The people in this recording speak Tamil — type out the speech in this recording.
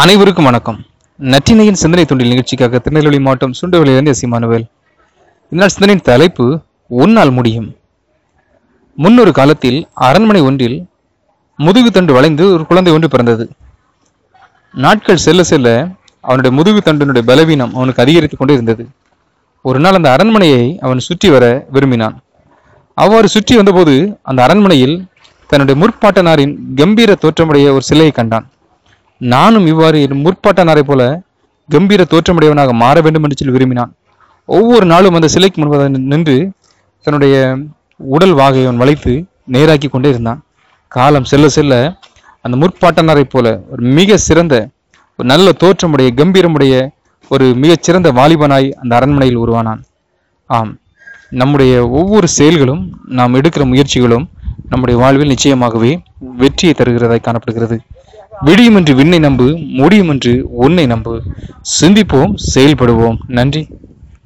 அனைவருக்கும் வணக்கம். நற்றினையின் சிந்தனை தொண்டில் நிகழ்ச்சிக்காக திருநெல்வேலி மாவட்டம் சுண்டவெளியிலிருந்து எஸ் இமானுவேல் சிந்தனையின் தலைப்பு உன்னால் முடியும். முன்னொரு காலத்தில் அரண்மனை ஒன்றில் முதுகு தண்டு வளைந்து ஒரு குழந்தை ஒன்று பிறந்தது. நாட்கள் செல்ல செல்ல அவனுடைய முதுகு தண்டினுடைய பலவீனம் அவனுக்கு அதிகரித்துக் கொண்டே இருந்தது. ஒரு நாள் அந்த அரண்மனையை அவன் சுற்றி வர விரும்பினான். அவ்வாறு சுற்றி வந்தபோது அந்த அரண்மனையில் தன்னுடைய முற்பாட்டனாரின் கம்பீர தோற்றமுடைய ஒரு சிலையை கண்டான். நானும் இவ்வாறு என் முற்பாட்டனாரை போல கம்பீர தோற்றமுடையவனாக மாற வேண்டும் என்று சொல்லி விரும்பினான். ஒவ்வொரு நாளும் அந்த சிலைக்கு முன்பதாக நின்று தன்னுடைய உடல் வாகை அவன் வளைத்து நேராக்கி கொண்டே இருந்தான். காலம் செல்ல செல்ல அந்த முற்பாட்டனரை போல ஒரு மிக சிறந்த ஒரு நல்ல தோற்றமுடைய கம்பீரமுடைய ஒரு மிகச் சிறந்த வாலிபனாய் அந்த அரண்மனையில் உருவானான். ஆம் நம்முடைய ஒவ்வொரு செயல்களும் நாம் எடுக்கிற முயற்சிகளும் நம்முடைய வாழ்வில் நிச்சயமாகவே வெற்றியை தருகிறதாய் காணப்படுகிறது. விடியும் என்று விண்ணை நம்பு முடியும் என்று உன்னை நம்பு. சிந்திப்போம் செயல்படுவோம். நன்றி.